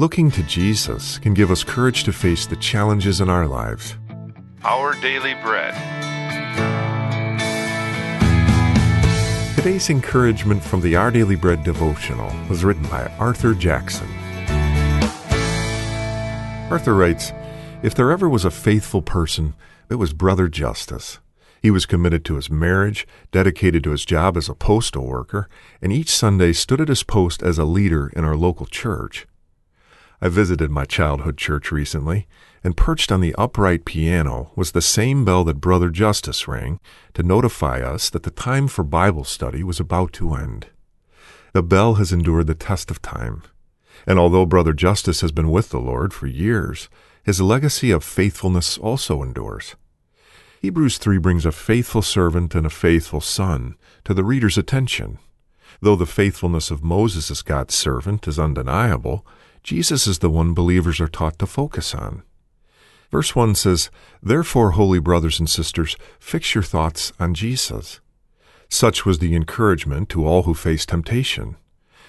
Looking to Jesus can give us courage to face the challenges in our lives. Our Daily Bread. Today's encouragement from the Our Daily Bread devotional was written by Arthur Jackson. Arthur writes If there ever was a faithful person, it was Brother Justice. He was committed to his marriage, dedicated to his job as a postal worker, and each Sunday stood at his post as a leader in our local church. I visited my childhood church recently, and perched on the upright piano was the same bell that Brother Justice rang to notify us that the time for Bible study was about to end. The bell has endured the test of time, and although Brother Justice has been with the Lord for years, his legacy of faithfulness also endures. Hebrews 3 brings a faithful servant and a faithful son to the reader's attention. Though the faithfulness of Moses as God's servant is undeniable, Jesus is the one believers are taught to focus on. Verse 1 says, Therefore, holy brothers and sisters, fix your thoughts on Jesus. Such was the encouragement to all who face temptation.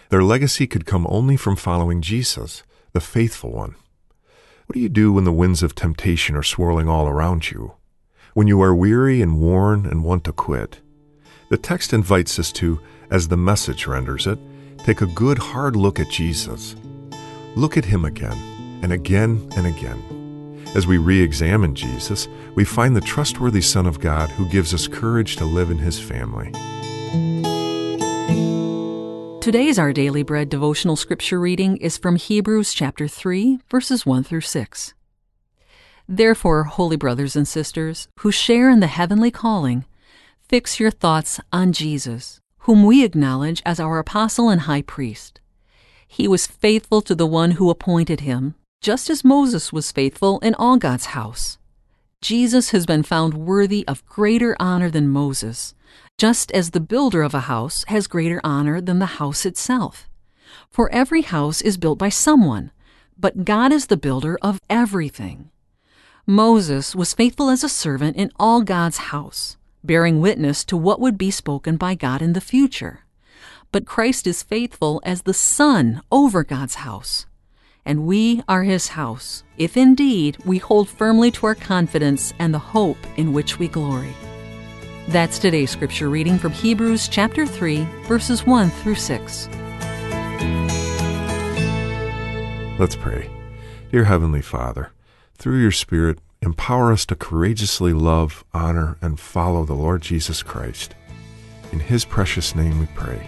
Their legacy could come only from following Jesus, the faithful one. What do you do when the winds of temptation are swirling all around you? When you are weary and worn and want to quit? The text invites us to, as the message renders it, take a good hard look at Jesus look at him again and again and again. As we re examine Jesus, we find the trustworthy Son of God who gives us courage to live in his family. Today's Our Daily Bread devotional scripture reading is from Hebrews chapter 3, verses 1 through 6. Therefore, holy brothers and sisters, who share in the heavenly calling, fix your thoughts on Jesus, whom we acknowledge as our apostle and high priest. He was faithful to the one who appointed him, just as Moses was faithful in all God's house. Jesus has been found worthy of greater honor than Moses, just as the builder of a house has greater honor than the house itself. For every house is built by someone, but God is the builder of everything. Moses was faithful as a servant in all God's house, bearing witness to what would be spoken by God in the future but Christ is faithful as the Son over God's house. And we are his house, if indeed we hold firmly to our confidence and the hope in which we glory. That's today's scripture reading from Hebrews chapter 3, verses 1 through 6. Let's pray. Dear Heavenly Father, through your Spirit, empower us to courageously love, honor, and follow the Lord Jesus Christ. In his precious name we pray.